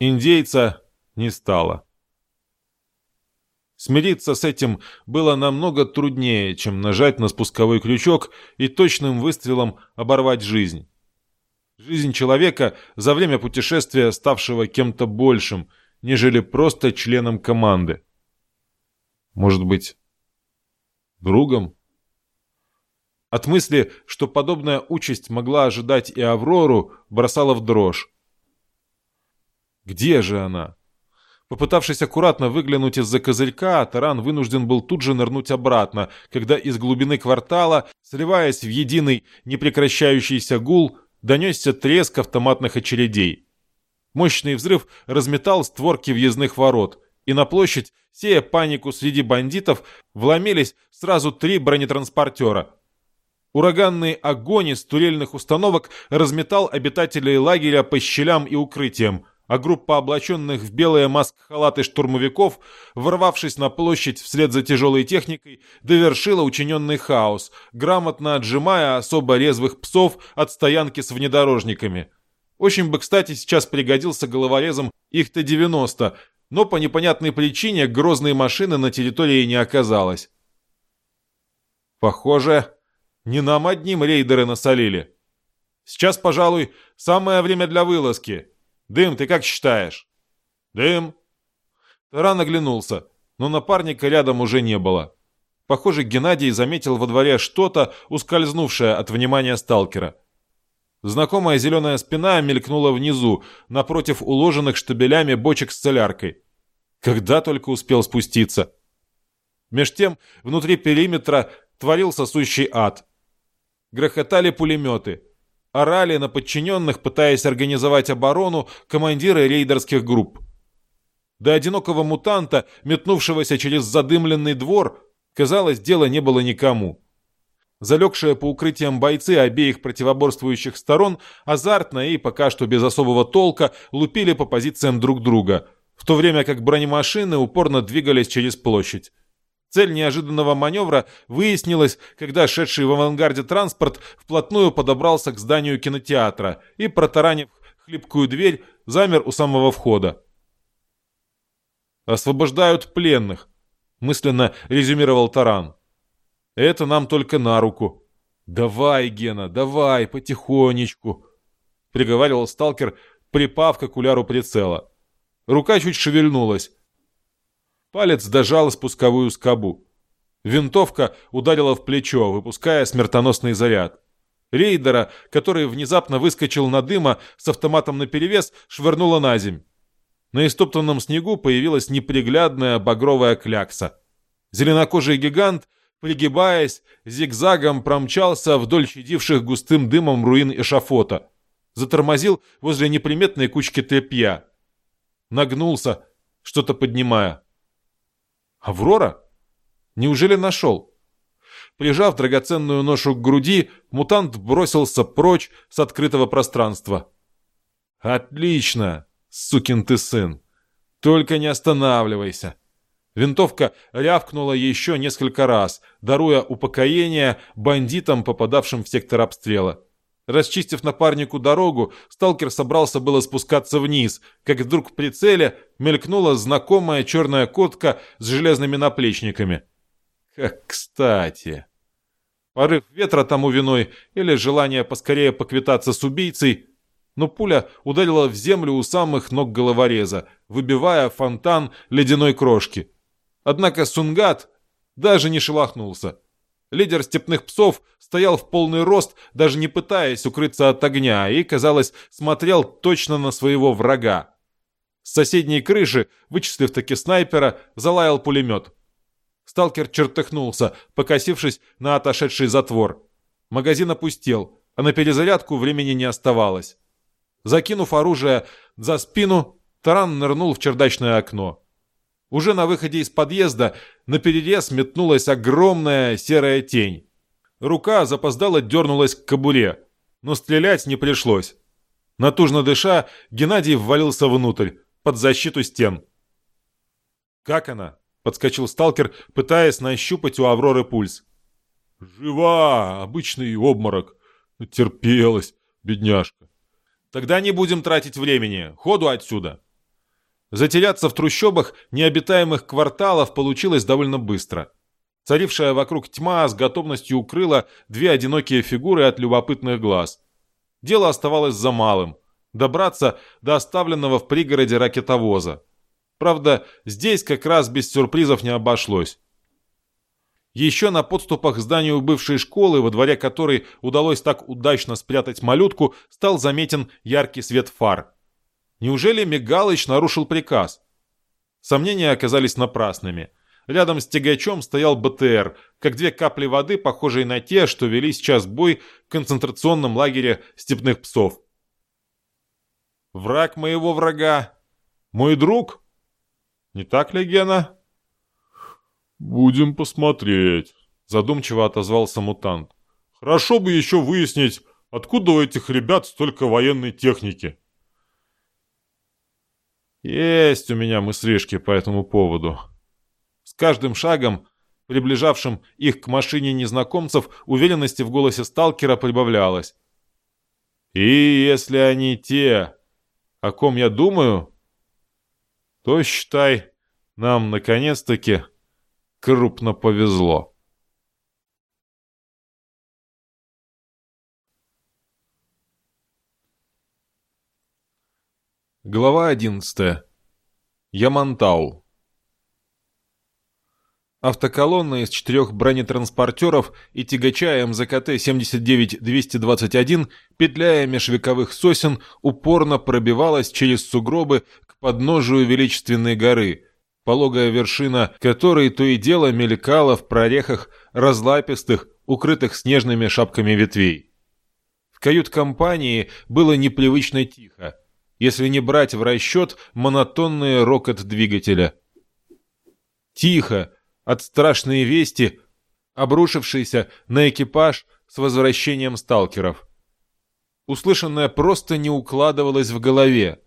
Индейца не стало. Смириться с этим было намного труднее, чем нажать на спусковой крючок и точным выстрелом оборвать жизнь. Жизнь человека за время путешествия, ставшего кем-то большим, нежели просто членом команды. Может быть, другом? От мысли, что подобная участь могла ожидать и Аврору, бросала в дрожь. Где же она? Попытавшись аккуратно выглянуть из-за козырька, Таран вынужден был тут же нырнуть обратно, когда из глубины квартала, сливаясь в единый непрекращающийся гул, донесся треск автоматных очередей. Мощный взрыв разметал створки въездных ворот, и на площадь, сея панику среди бандитов, вломились сразу три бронетранспортера. Ураганный огонь из турельных установок разметал обитателей лагеря по щелям и укрытиям – а группа облаченных в белые маск-халаты штурмовиков, ворвавшись на площадь вслед за тяжелой техникой, довершила учиненный хаос, грамотно отжимая особо резвых псов от стоянки с внедорожниками. Очень бы, кстати, сейчас пригодился головорезом их Т-90, но по непонятной причине грозной машины на территории не оказалось. Похоже, не нам одним рейдеры насолили. Сейчас, пожалуй, самое время для вылазки. «Дым, ты как считаешь?» «Дым!» Таран оглянулся, но напарника рядом уже не было. Похоже, Геннадий заметил во дворе что-то, ускользнувшее от внимания сталкера. Знакомая зеленая спина мелькнула внизу, напротив уложенных штабелями бочек с соляркой. Когда только успел спуститься. Меж тем, внутри периметра творился сущий ад. Грохотали пулеметы орали на подчиненных, пытаясь организовать оборону командиры рейдерских групп. До одинокого мутанта, метнувшегося через задымленный двор, казалось, дела не было никому. Залегшие по укрытиям бойцы обеих противоборствующих сторон азартно и пока что без особого толка лупили по позициям друг друга, в то время как бронемашины упорно двигались через площадь. Цель неожиданного маневра выяснилась, когда шедший в авангарде транспорт вплотную подобрался к зданию кинотеатра и, протаранив хлипкую дверь, замер у самого входа. «Освобождают пленных», — мысленно резюмировал Таран. «Это нам только на руку». «Давай, Гена, давай, потихонечку», — приговаривал сталкер, припав к окуляру прицела. Рука чуть шевельнулась, Палец дожал спусковую скобу. Винтовка ударила в плечо, выпуская смертоносный заряд. Рейдера, который внезапно выскочил на дыма с автоматом наперевес, швырнула на земь. На истоптанном снегу появилась неприглядная багровая клякса. Зеленокожий гигант, пригибаясь, зигзагом промчался вдоль чадивших густым дымом руин эшафота. Затормозил возле неприметной кучки тряпья. Нагнулся, что-то поднимая. Аврора? Неужели нашел? Прижав драгоценную ношу к груди, мутант бросился прочь с открытого пространства. «Отлично, сукин ты сын! Только не останавливайся!» Винтовка рявкнула еще несколько раз, даруя упокоение бандитам, попадавшим в сектор обстрела. Расчистив напарнику дорогу, сталкер собрался было спускаться вниз, как вдруг в прицеле мелькнула знакомая черная котка с железными наплечниками. Как кстати. Порыв ветра тому виной или желание поскорее поквитаться с убийцей, но пуля ударила в землю у самых ног головореза, выбивая фонтан ледяной крошки. Однако Сунгат даже не шелохнулся. Лидер степных псов стоял в полный рост, даже не пытаясь укрыться от огня, и, казалось, смотрел точно на своего врага. С соседней крыши, вычислив таки снайпера, залаял пулемет. Сталкер чертыхнулся, покосившись на отошедший затвор. Магазин опустел, а на перезарядку времени не оставалось. Закинув оружие за спину, Таран нырнул в чердачное окно. Уже на выходе из подъезда на перерез метнулась огромная серая тень. Рука запоздало дернулась к кобуре, но стрелять не пришлось. Натужно дыша, Геннадий ввалился внутрь, под защиту стен. «Как она?» — подскочил сталкер, пытаясь нащупать у Авроры пульс. «Жива! Обычный обморок. Терпелась, бедняжка». «Тогда не будем тратить времени. Ходу отсюда!» Затеряться в трущобах необитаемых кварталов получилось довольно быстро. Царившая вокруг тьма с готовностью укрыла две одинокие фигуры от любопытных глаз. Дело оставалось за малым – добраться до оставленного в пригороде ракетовоза. Правда, здесь как раз без сюрпризов не обошлось. Еще на подступах к зданию бывшей школы, во дворе которой удалось так удачно спрятать малютку, стал заметен яркий свет фар. Неужели Мигалыч нарушил приказ? Сомнения оказались напрасными. Рядом с тягачом стоял БТР, как две капли воды, похожие на те, что вели сейчас бой в концентрационном лагере степных псов. «Враг моего врага! Мой друг!» «Не так ли, Гена?» «Будем посмотреть», — задумчиво отозвался мутант. «Хорошо бы еще выяснить, откуда у этих ребят столько военной техники». «Есть у меня мыслишки по этому поводу». С каждым шагом, приближавшим их к машине незнакомцев, уверенности в голосе сталкера прибавлялось. «И если они те, о ком я думаю, то, считай, нам, наконец-таки, крупно повезло. Глава 11. Ямантау. Автоколонна из четырех бронетранспортеров и тягача МЗКТ-79-221, петляя межвековых сосен, упорно пробивалась через сугробы к подножию величественной горы, пологая вершина которой то и дело мелькала в прорехах разлапистых, укрытых снежными шапками ветвей. В кают-компании было непривычно тихо, если не брать в расчет монотонный рокот двигателя. Тихо, от страшной вести, обрушившейся на экипаж с возвращением сталкеров. Услышанное просто не укладывалось в голове.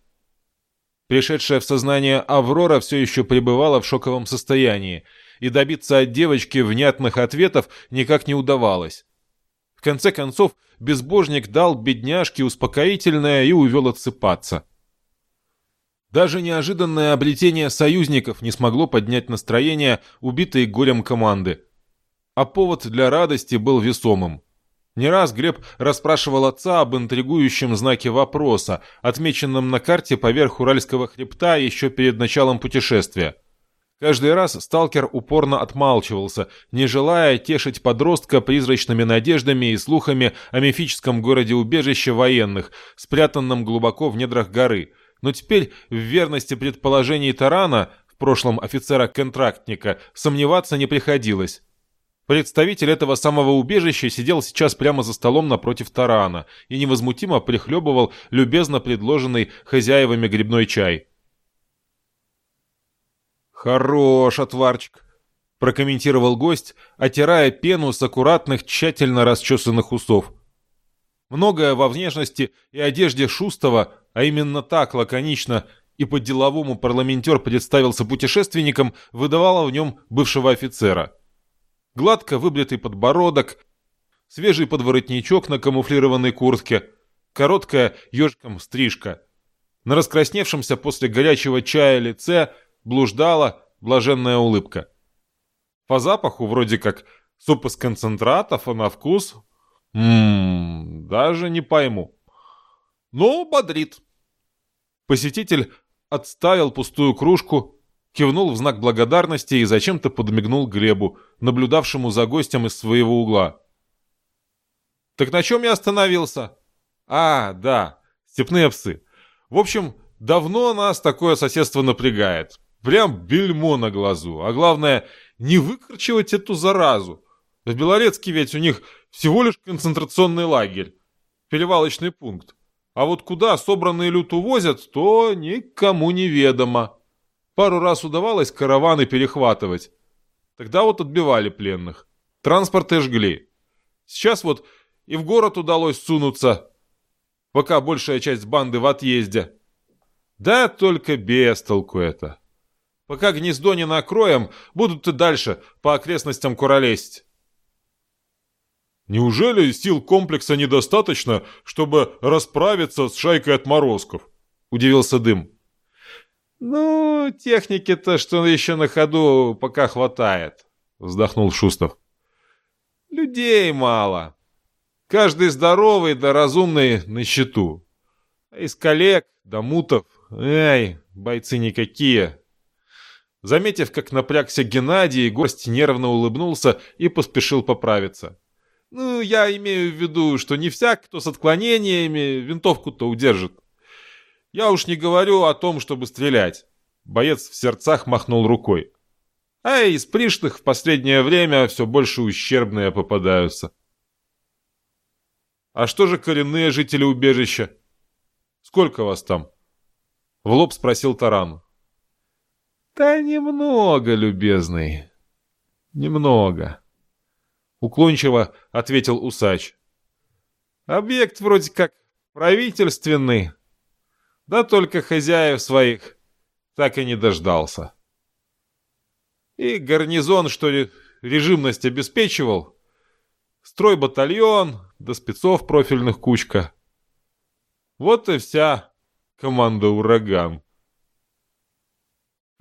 Пришедшая в сознание Аврора все еще пребывала в шоковом состоянии, и добиться от девочки внятных ответов никак не удавалось. В конце концов, безбожник дал бедняжке успокоительное и увел отсыпаться. Даже неожиданное обретение союзников не смогло поднять настроение убитой горем команды. А повод для радости был весомым. Не раз Глеб расспрашивал отца об интригующем знаке вопроса, отмеченном на карте поверх Уральского хребта еще перед началом путешествия. Каждый раз сталкер упорно отмалчивался, не желая тешить подростка призрачными надеждами и слухами о мифическом городе-убежище военных, спрятанном глубоко в недрах горы – но теперь в верности предположений Тарана, в прошлом офицера-контрактника, сомневаться не приходилось. Представитель этого самого убежища сидел сейчас прямо за столом напротив Тарана и невозмутимо прихлебывал любезно предложенный хозяевами грибной чай. «Хорош, отварчик», — прокомментировал гость, отирая пену с аккуратных, тщательно расчесанных усов. Многое во внешности и одежде Шустова а именно так лаконично и по-деловому парламентер представился путешественником, выдавала в нем бывшего офицера. Гладко выбритый подбородок, свежий подворотничок на камуфлированной куртке, короткая ежиком стрижка. На раскрасневшемся после горячего чая лице блуждала блаженная улыбка. По запаху вроде как суп из концентратов, а на вкус... Ммм, даже не пойму но бодрит. Посетитель отставил пустую кружку, кивнул в знак благодарности и зачем-то подмигнул Глебу, наблюдавшему за гостем из своего угла. «Так на чем я остановился?» «А, да, степные псы. В общем, давно нас такое соседство напрягает. Прям бельмо на глазу. А главное, не выкручивать эту заразу. В Белорецке ведь у них всего лишь концентрационный лагерь, перевалочный пункт. А вот куда собранный люд увозят, то никому не ведомо. Пару раз удавалось караваны перехватывать. Тогда вот отбивали пленных. Транспорты жгли. Сейчас вот и в город удалось сунуться, пока большая часть банды в отъезде. Да только без толку это. Пока гнездо не накроем, будут и дальше по окрестностям куролезть. Неужели сил комплекса недостаточно, чтобы расправиться с шайкой отморозков? Удивился Дым. «Ну, техники-то, что еще на ходу, пока хватает», — вздохнул Шустов. «Людей мало. Каждый здоровый да разумный на счету. Из коллег да мутов, эй, бойцы никакие». Заметив, как напрягся Геннадий, гость нервно улыбнулся и поспешил поправиться. «Ну, я имею в виду, что не всяк, кто с отклонениями, винтовку-то удержит. Я уж не говорю о том, чтобы стрелять. Боец в сердцах махнул рукой. А из пришлых в последнее время все больше ущербные попадаются. А что же коренные жители убежища? Сколько вас там? В лоб спросил Таран. Да немного, любезный. Немного. Уклончиво ответил усач. Объект вроде как правительственный, да только хозяев своих так и не дождался. И гарнизон, что ли, режимность обеспечивал, стройбатальон, да спецов профильных кучка. Вот и вся команда «Ураган».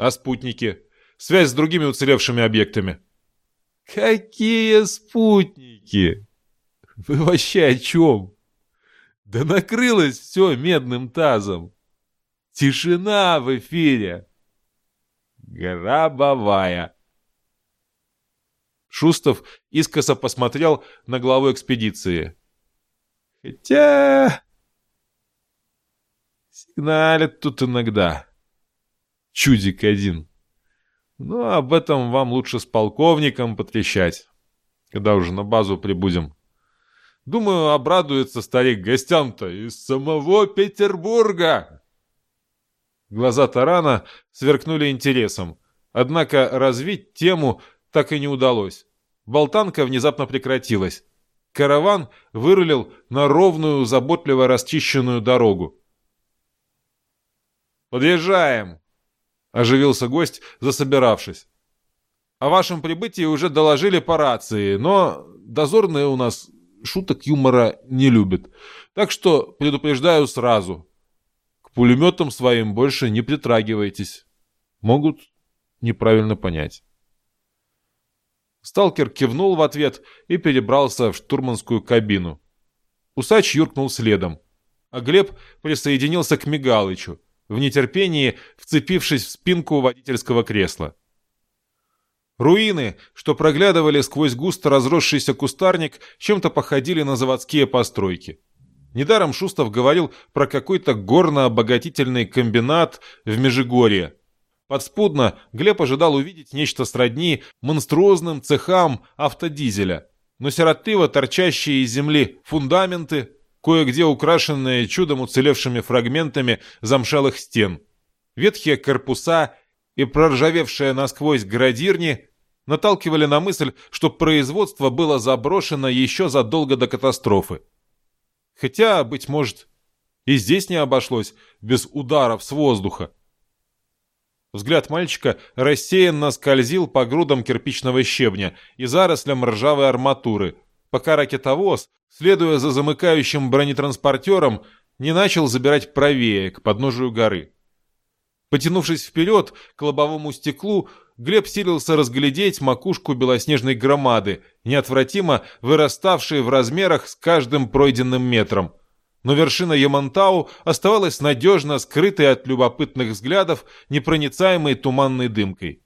А спутники? Связь с другими уцелевшими объектами? Какие спутники? Вы вообще о чем? Да накрылось все медным тазом. Тишина в эфире. Гробовая. Шустов искоса посмотрел на главу экспедиции. Хотя... Сигналит тут иногда. Чудик один. Но об этом вам лучше с полковником потрещать, когда уже на базу прибудем. Думаю, обрадуется старик гостям-то из самого Петербурга. Глаза Тарана сверкнули интересом. Однако развить тему так и не удалось. Болтанка внезапно прекратилась. Караван вырулил на ровную, заботливо расчищенную дорогу. «Подъезжаем!» — оживился гость, засобиравшись. «О вашем прибытии уже доложили по рации, но дозорные у нас шуток юмора не любят. Так что предупреждаю сразу. К пулеметам своим больше не притрагивайтесь. Могут неправильно понять. Сталкер кивнул в ответ и перебрался в штурманскую кабину. Усач юркнул следом, а Глеб присоединился к Мигалычу, в нетерпении вцепившись в спинку водительского кресла. Руины, что проглядывали сквозь густо разросшийся кустарник, чем-то походили на заводские постройки. Недаром Шустов говорил про какой-то горно-обогатительный комбинат в Межигорье. Подспудно Глеб ожидал увидеть нечто сродни монструозным цехам автодизеля. Но сиротливо торчащие из земли фундаменты, кое-где украшенные чудом уцелевшими фрагментами замшалых стен, ветхие корпуса и проржавевшие насквозь градирни наталкивали на мысль, что производство было заброшено еще задолго до катастрофы. Хотя, быть может, и здесь не обошлось без ударов с воздуха. Взгляд мальчика рассеянно скользил по грудам кирпичного щебня и зарослям ржавой арматуры, пока ракетовоз, следуя за замыкающим бронетранспортером, не начал забирать правее, к подножию горы. Потянувшись вперед к лобовому стеклу, Глеб силился разглядеть макушку белоснежной громады, неотвратимо выраставшей в размерах с каждым пройденным метром. Но вершина Ямантау оставалась надежно скрытой от любопытных взглядов непроницаемой туманной дымкой.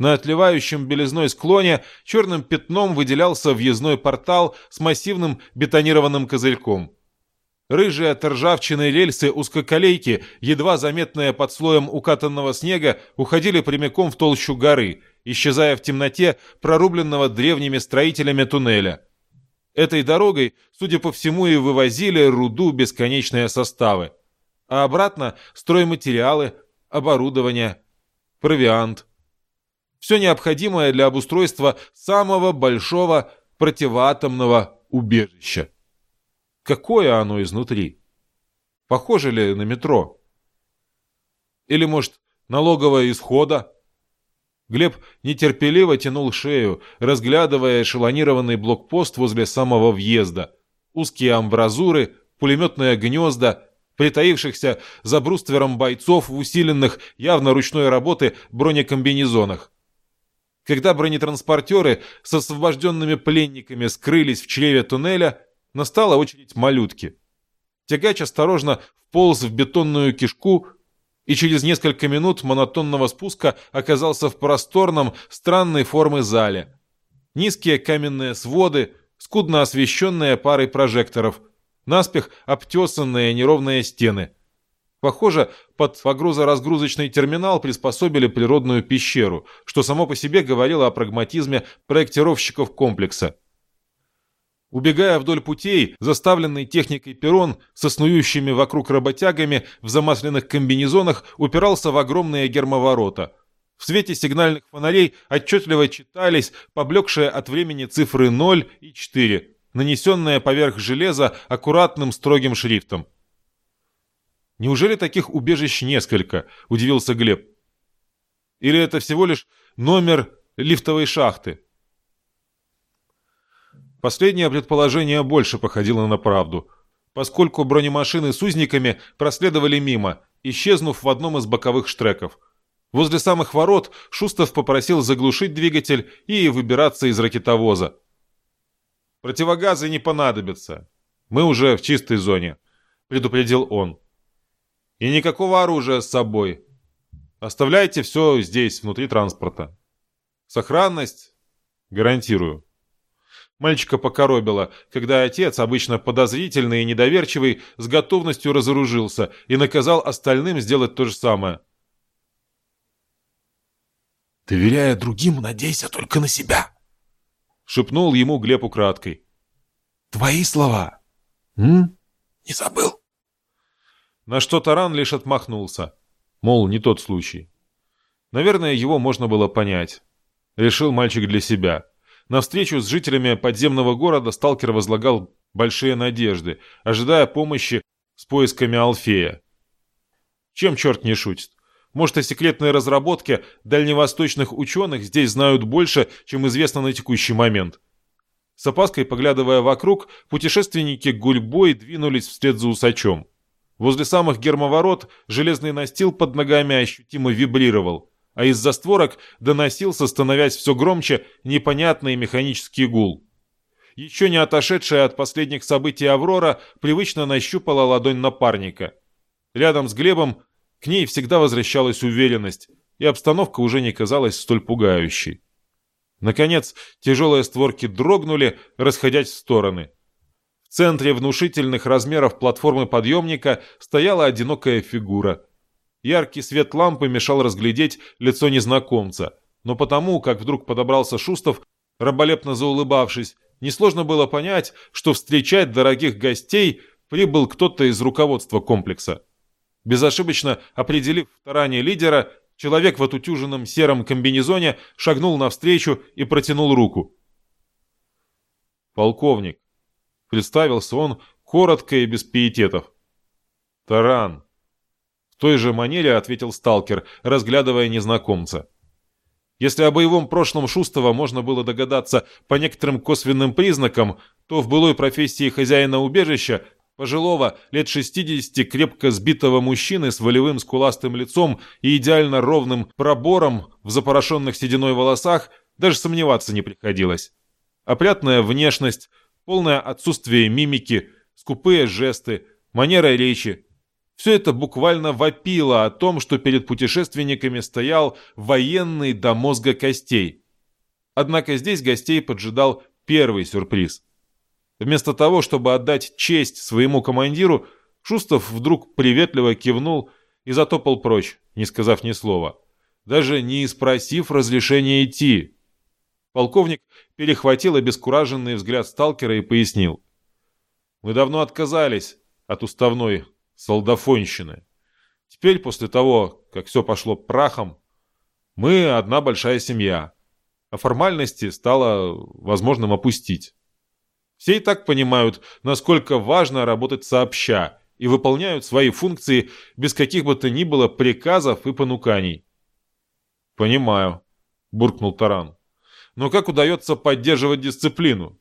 На отливающем белизной склоне черным пятном выделялся въездной портал с массивным бетонированным козырьком – Рыжие от ржавчины рельсы узкоколейки, едва заметные под слоем укатанного снега, уходили прямиком в толщу горы, исчезая в темноте прорубленного древними строителями туннеля. Этой дорогой, судя по всему, и вывозили руду бесконечные составы. А обратно стройматериалы, оборудование, провиант. Все необходимое для обустройства самого большого противоатомного убежища. Какое оно изнутри? Похоже ли на метро? Или, может, налоговая исхода? Глеб нетерпеливо тянул шею, разглядывая эшелонированный блокпост возле самого въезда. Узкие амбразуры, пулеметные гнезда, притаившихся за бруствером бойцов в усиленных, явно ручной работы, бронекомбинезонах. Когда бронетранспортеры с освобожденными пленниками скрылись в чреве туннеля, настала очередь малютки. Тягач осторожно вполз в бетонную кишку и через несколько минут монотонного спуска оказался в просторном, странной формы зале. Низкие каменные своды, скудно освещенные парой прожекторов, наспех обтесанные неровные стены. Похоже, под погрузо-разгрузочный терминал приспособили природную пещеру, что само по себе говорило о прагматизме проектировщиков комплекса. Убегая вдоль путей, заставленный техникой перрон со снующими вокруг работягами в замасленных комбинезонах упирался в огромные гермоворота. В свете сигнальных фонарей отчетливо читались поблекшие от времени цифры 0 и 4, нанесенные поверх железа аккуратным строгим шрифтом. «Неужели таких убежищ несколько?» – удивился Глеб. «Или это всего лишь номер лифтовой шахты?» Последнее предположение больше походило на правду, поскольку бронемашины с узниками проследовали мимо, исчезнув в одном из боковых штреков. Возле самых ворот Шустов попросил заглушить двигатель и выбираться из ракетовоза. «Противогазы не понадобятся. Мы уже в чистой зоне», — предупредил он. «И никакого оружия с собой. Оставляйте все здесь, внутри транспорта. Сохранность гарантирую». Мальчика покоробило, когда отец, обычно подозрительный и недоверчивый, с готовностью разоружился и наказал остальным сделать то же самое. «Доверяя другим, надейся только на себя», — шепнул ему Глеб украдкой. «Твои слова. М? Не забыл?» На что Таран лишь отмахнулся. Мол, не тот случай. Наверное, его можно было понять. Решил мальчик для себя. На встречу с жителями подземного города сталкер возлагал большие надежды, ожидая помощи с поисками Алфея. Чем черт не шутит? Может, о секретной разработке дальневосточных ученых здесь знают больше, чем известно на текущий момент. С опаской поглядывая вокруг, путешественники гульбой двинулись вслед за усачом. Возле самых гермоворот железный настил под ногами ощутимо вибрировал а из-за створок доносился, становясь все громче, непонятный механический гул. Еще не отошедшая от последних событий Аврора привычно нащупала ладонь напарника. Рядом с Глебом к ней всегда возвращалась уверенность, и обстановка уже не казалась столь пугающей. Наконец, тяжелые створки дрогнули, расходясь в стороны. В центре внушительных размеров платформы подъемника стояла одинокая фигура – Яркий свет лампы мешал разглядеть лицо незнакомца, но потому, как вдруг подобрался Шустов, раболепно заулыбавшись, несложно было понять, что встречать дорогих гостей прибыл кто-то из руководства комплекса. Безошибочно определив в таране лидера, человек в отутюженном сером комбинезоне шагнул навстречу и протянул руку. «Полковник», — представился он коротко и без пиететов. «Таран», той же манере ответил сталкер, разглядывая незнакомца. Если о боевом прошлом Шустова можно было догадаться по некоторым косвенным признакам, то в былой профессии хозяина убежища, пожилого, лет 60 крепко сбитого мужчины с волевым скуластым лицом и идеально ровным пробором в запорошенных сединой волосах, даже сомневаться не приходилось. Опрятная внешность, полное отсутствие мимики, скупые жесты, манера речи, все это буквально вопило о том, что перед путешественниками стоял военный до мозга костей. Однако здесь гостей поджидал первый сюрприз. Вместо того, чтобы отдать честь своему командиру, Шустов вдруг приветливо кивнул и затопал прочь, не сказав ни слова, даже не спросив разрешения идти. Полковник перехватил обескураженный взгляд сталкера и пояснил. «Мы давно отказались от уставной солдафонщины. Теперь, после того, как все пошло прахом, мы одна большая семья, а формальности стало возможным опустить. Все и так понимают, насколько важно работать сообща, и выполняют свои функции без каких бы то ни было приказов и понуканий. «Понимаю», — буркнул Таран. «Но как удается поддерживать дисциплину?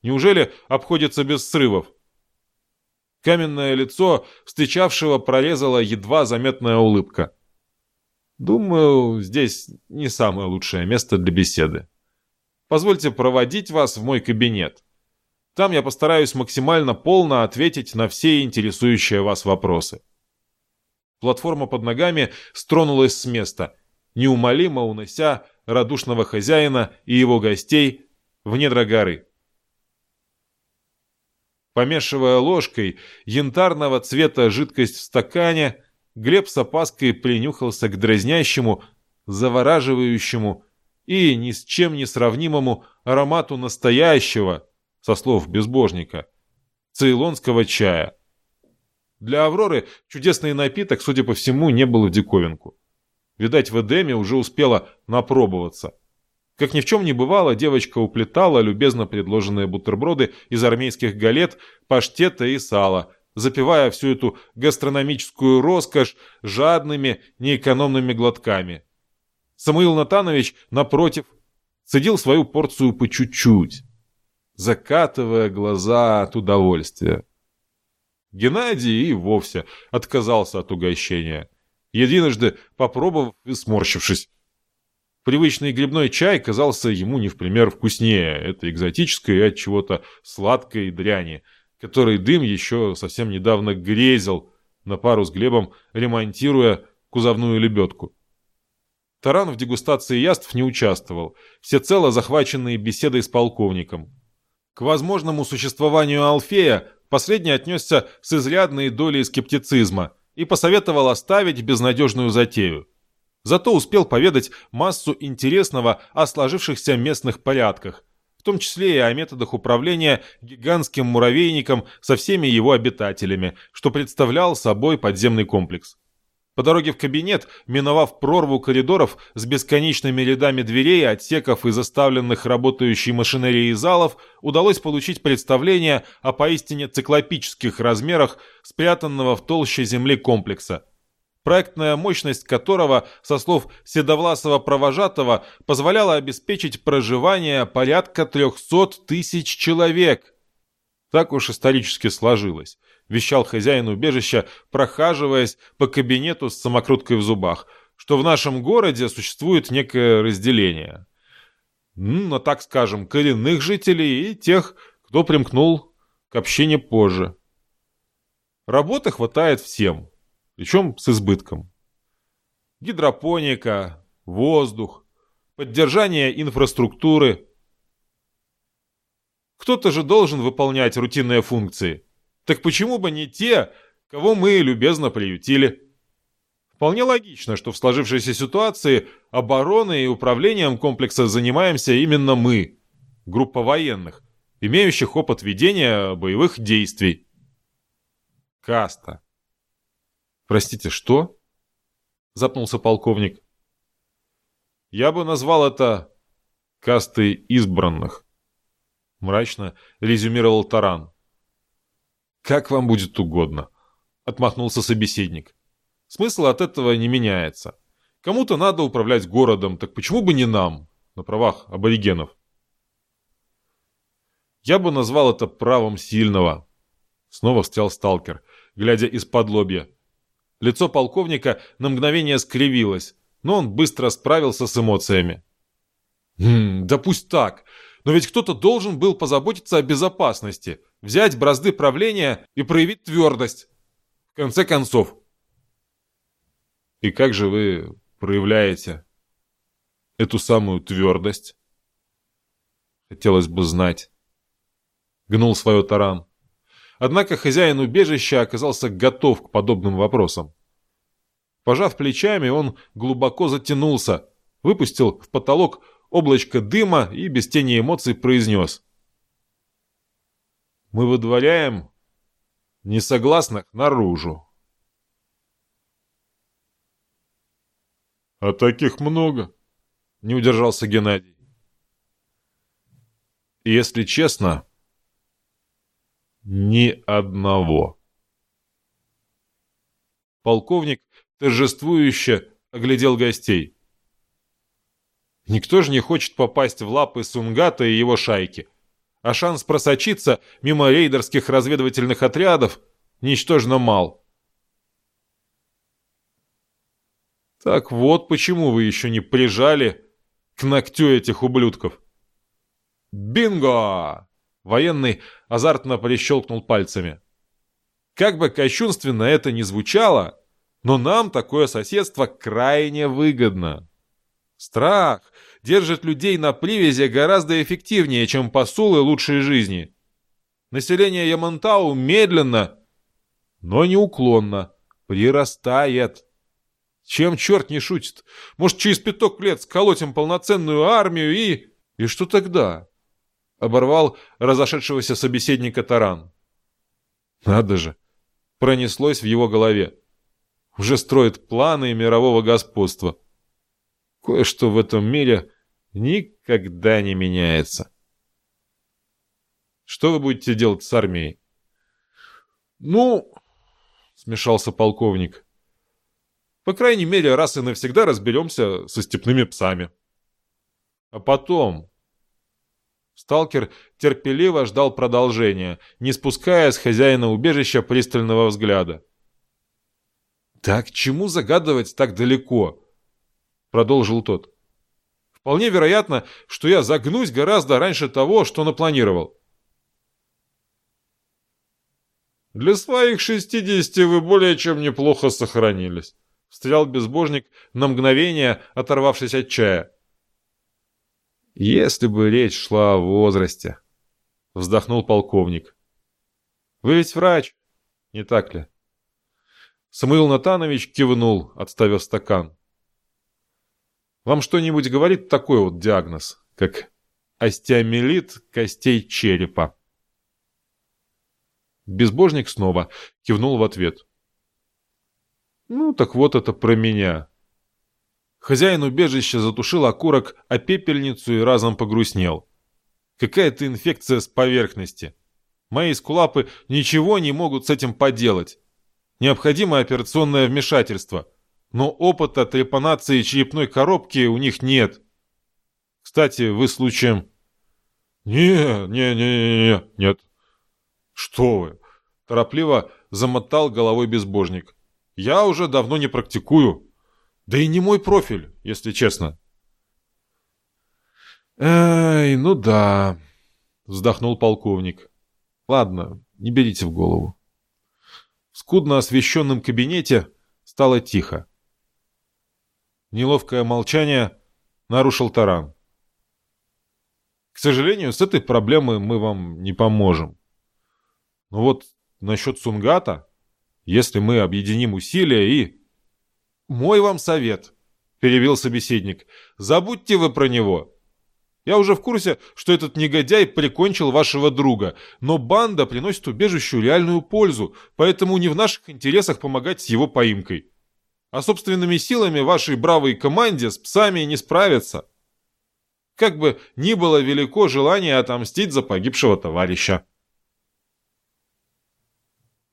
Неужели обходится без срывов?» Каменное лицо встречавшего прорезала едва заметная улыбка. Думаю, здесь не самое лучшее место для беседы. Позвольте проводить вас в мой кабинет. Там я постараюсь максимально полно ответить на все интересующие вас вопросы. Платформа под ногами стронулась с места, неумолимо унося радушного хозяина и его гостей в недра горы. Помешивая ложкой янтарного цвета жидкость в стакане, Глеб с опаской принюхался к дразнящему, завораживающему и ни с чем не сравнимому аромату настоящего, со слов безбожника, цейлонского чая. Для Авроры чудесный напиток, судя по всему, не был в диковинку. Видать, в Эдеме уже успела напробоваться. Как ни в чем не бывало, девочка уплетала любезно предложенные бутерброды из армейских галет, паштета и сала – запивая всю эту гастрономическую роскошь жадными, неэкономными глотками. Самуил Натанович, напротив, цедил свою порцию по чуть-чуть, закатывая глаза от удовольствия. Геннадий и вовсе отказался от угощения, единожды попробовав и сморщившись. Привычный грибной чай казался ему не в пример вкуснее этой экзотической от чего-то сладкой дряни – который дым еще совсем недавно грезил на пару с Глебом, ремонтируя кузовную лебедку. Таран в дегустации яств не участвовал, всецело захваченный беседой с полковником. К возможному существованию Алфея последний отнесся с изрядной долей скептицизма и посоветовал оставить безнадежную затею. Зато успел поведать массу интересного о сложившихся местных порядках, в том числе и о методах управления гигантским муравейником со всеми его обитателями, что представлял собой подземный комплекс. По дороге в кабинет, миновав прорву коридоров с бесконечными рядами дверей, отсеков и заставленных работающей машинерией залов, удалось получить представление о поистине циклопических размерах спрятанного в толще земли комплекса – проектная мощность которого, со слов седовласого провожатого, позволяла обеспечить проживание порядка 300 тысяч человек. Так уж исторически сложилось, вещал хозяин убежища, прохаживаясь по кабинету с самокруткой в зубах, что в нашем городе существует некое разделение. Ну, так скажем, коренных жителей и тех, кто примкнул к общине позже. Работы хватает всем, причем с избытком. Гидропоника, воздух, поддержание инфраструктуры. Кто-то же должен выполнять рутинные функции. Так почему бы не те, кого мы любезно приютили? Вполне логично, что в сложившейся ситуации обороной и управлением комплекса занимаемся именно мы, группа военных, имеющих опыт ведения боевых действий. Каста. «Простите, что?» — запнулся полковник. «Я бы назвал это кастой избранных», — мрачно резюмировал Таран. «Как вам будет угодно», — отмахнулся собеседник. «Смысл от этого не меняется. Кому-то надо управлять городом, так почему бы не нам, на правах аборигенов?» «Я бы назвал это правом сильного», — снова встрял сталкер, глядя из-под лобья. Лицо полковника на мгновение скривилось, но он быстро справился с эмоциями. «Хм, да пусть так. Но ведь кто-то должен был позаботиться о безопасности, взять бразды правления и проявить твердость. В конце концов». «И как же вы проявляете эту самую твердость?» Хотелось бы знать. Гнул свое таран. Однако хозяин убежища оказался готов к подобным вопросам. Пожав плечами, он глубоко затянулся, выпустил в потолок облачко дыма и без тени эмоций произнес. «Мы выдворяем несогласных наружу». «А таких много?» — не удержался Геннадий. «Если честно, ни одного. Полковник торжествующе оглядел гостей. Никто же не хочет попасть в лапы Сунгата и его шайки. А шанс просочиться мимо рейдерских разведывательных отрядов ничтожно мал. Так вот почему вы еще не прижали к ногтю этих ублюдков. Бинго! Военный азартно прищелкнул пальцами. Как бы кощунственно это ни звучало, но нам такое соседство крайне выгодно. Страх держит людей на привязи гораздо эффективнее, чем посулы лучшей жизни. Население Ямантау медленно, но неуклонно прирастает. Чем черт не шутит? Может, через пяток лет сколотим полноценную армию и... И что тогда? Оборвал разошедшегося собеседника Таран. Надо же. Пронеслось в его голове. Уже строит планы мирового господства. Кое-что в этом мире никогда не меняется. Что вы будете делать с армией? Ну, смешался полковник. По крайней мере, раз и навсегда разберемся со степными псами. А потом... Сталкер терпеливо ждал продолжения, не спуская с хозяина убежища пристального взгляда. «Так чему загадывать так далеко?» Продолжил тот. «Вполне вероятно, что я загнусь гораздо раньше того, что напланировал». «Для своих шестидесяти вы более чем неплохо сохранились», Встрял безбожник на мгновение, оторвавшись от чая. «Если бы речь шла о возрасте», — вздохнул полковник. «Вы ведь врач, не так ли?» Самуил Натанович кивнул, отставив стакан. «Вам что-нибудь говорит такой вот диагноз, как остеомелит костей черепа?» Безбожник снова кивнул в ответ. Ну, так вот это про меня. Хозяин убежища затушил окурок о пепельницу и разом погрустнел. Какая-то инфекция с поверхности. Мои скулапы ничего не могут с этим поделать. Необходимо операционное вмешательство. Но опыта трепанации черепной коробки у них нет. Кстати, вы случаем... «Не, не, не, не, не, нет». «Что вы?» Торопливо замотал головой безбожник. Я уже давно не практикую. Да и не мой профиль, если честно. Эй, ну да, вздохнул полковник. Ладно, не берите в голову. В скудно освещенном кабинете стало тихо. Неловкое молчание нарушил таран. К сожалению, с этой проблемой мы вам не поможем. Но вот насчет Сунгата если мы объединим усилия и... «Мой вам совет», — перебил собеседник, — «забудьте вы про него. Я уже в курсе, что этот негодяй прикончил вашего друга, но банда приносит убежищу реальную пользу, поэтому не в наших интересах помогать с его поимкой. А собственными силами вашей бравой команде с псами не справиться. Как бы ни было велико желание отомстить за погибшего товарища».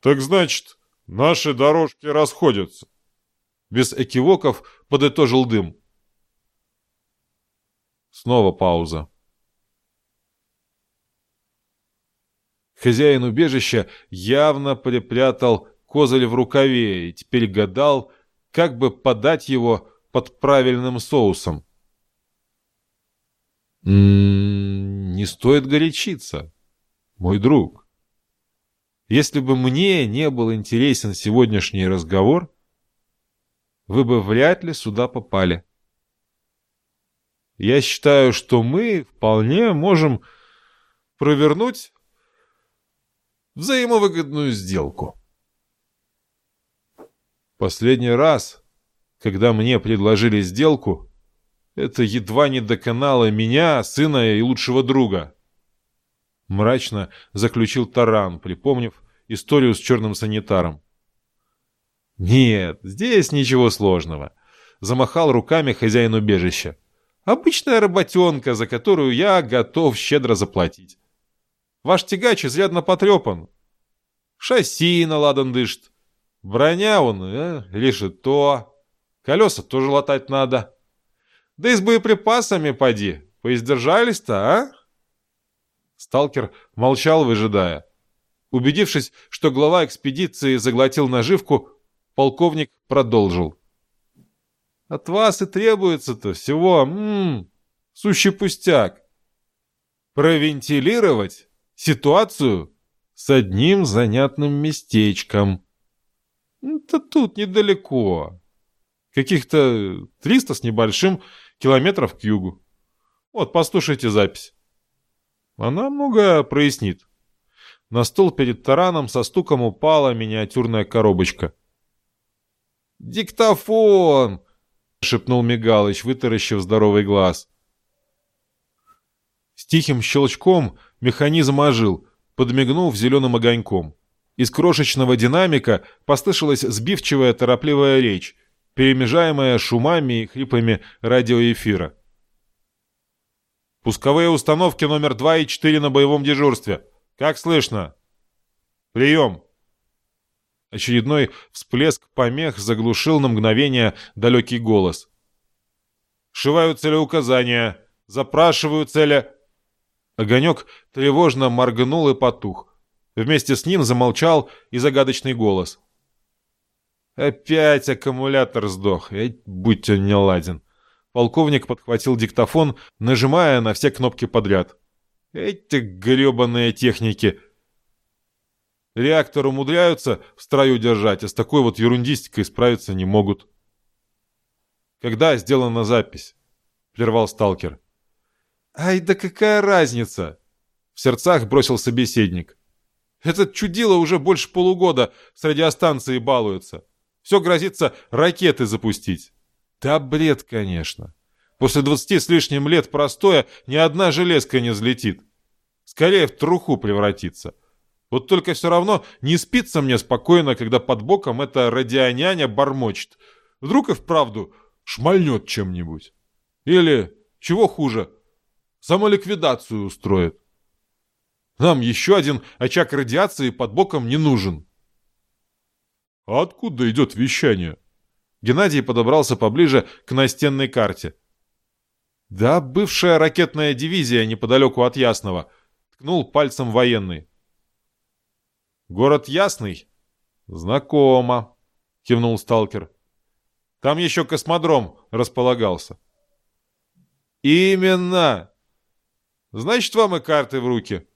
«Так значит, Наши дорожки расходятся. Без экивоков подытожил дым. Снова пауза. Хозяин убежища явно припрятал козырь в рукаве и теперь гадал, как бы подать его под правильным соусом. М -м -м, не стоит горячиться, мой друг. Если бы мне не был интересен сегодняшний разговор, вы бы вряд ли сюда попали. Я считаю, что мы вполне можем провернуть взаимовыгодную сделку. Последний раз, когда мне предложили сделку, это едва не доконало меня, сына и лучшего друга. Мрачно заключил Таран, припомнив историю с черным санитаром. «Нет, здесь ничего сложного», — замахал руками хозяин убежища. «Обычная работенка, за которую я готов щедро заплатить. Ваш тягач изрядно потрепан. Шасси наладан дышит. Броня он, э, лишь и то. Колеса тоже латать надо. Да и с боеприпасами поди. Поиздержались-то, а?» Сталкер молчал, выжидая. Убедившись, что глава экспедиции заглотил наживку, полковник продолжил. «От вас и требуется-то всего, м сущий пустяк. Провентилировать ситуацию с одним занятным местечком. Это тут недалеко. Каких-то 300 с небольшим километров к югу. Вот, послушайте запись. Она многое прояснит. На стол перед тараном со стуком упала миниатюрная коробочка. «Диктофон!» — шепнул Мигалыч, вытаращив здоровый глаз. С тихим щелчком механизм ожил, подмигнув зеленым огоньком. Из крошечного динамика послышалась сбивчивая торопливая речь, перемежаемая шумами и хрипами радиоэфира. «Пусковые установки номер 2 и 4 на боевом дежурстве. Как слышно?» «Прием!» Очередной всплеск помех заглушил на мгновение далекий голос. «Шиваю целеуказания. Запрашиваю цели...» Огонек тревожно моргнул и потух. Вместе с ним замолчал и загадочный голос. «Опять аккумулятор сдох, Эй, будь он не ладен». Полковник подхватил диктофон, нажимая на все кнопки подряд. «Эти гребаные техники!» Реактор умудряются в строю держать, а с такой вот ерундистикой справиться не могут. «Когда сделана запись?» — прервал сталкер. «Ай, да какая разница?» — в сердцах бросил собеседник. «Этот чудило уже больше полугода с радиостанцией балуется. Все грозится ракеты запустить». «Да бред, конечно. После двадцати с лишним лет простоя ни одна железка не взлетит. Скорее в труху превратится. Вот только все равно не спится мне спокойно, когда под боком эта радионяня бормочет. Вдруг и вправду шмальнет чем-нибудь. Или, чего хуже, самоликвидацию устроит. Нам еще один очаг радиации под боком не нужен. А откуда идет вещание? Геннадий подобрался поближе к настенной карте. Да, бывшая ракетная дивизия неподалеку от Ясного. Ткнул пальцем военный. Город Ясный? Знакомо, кивнул сталкер. Там еще космодром располагался. Именно! Значит, вам и карты в руки.